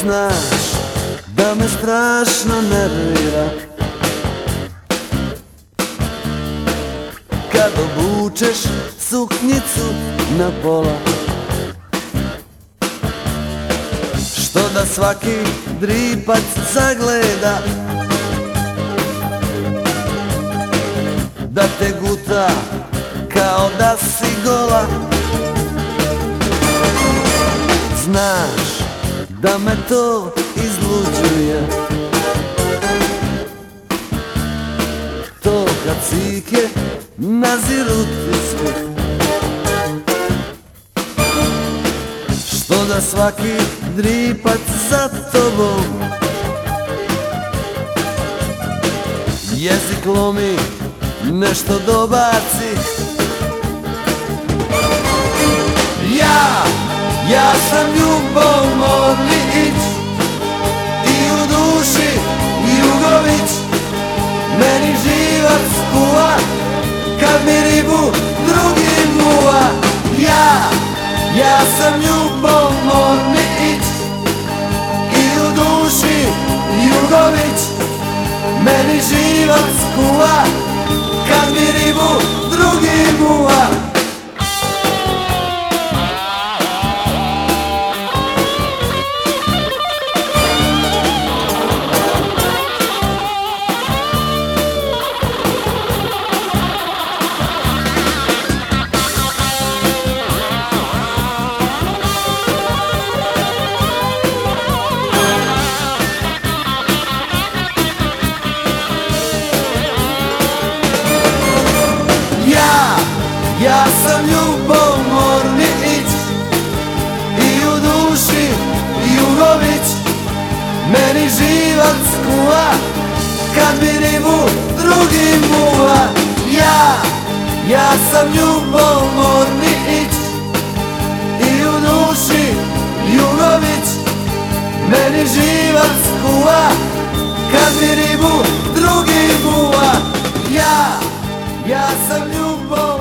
znaš da me strašno nervira. Kad obučeš suknjicu na pola Što da svaki dripac zagleda Da te guta kao da si gola. Znaš da me to izluđuje. To kad cike naziru ti svi Što da svaki dripac za tobom. Jezik lomi, nešto dobaci ja sam ljubomorni ić I u duši Jugović Meni živac kuva Kad mi ribu drugi muva. Ja, ja sam ljubomorni ić I u duši Jugović Meni živac kuva kuva Kad mi ribu drugi muva Ja, ja sam ljubomorni ić I u duši Jugović Meni živac kuva Kad mi ribu drugi muva Ja, ja sam ljubav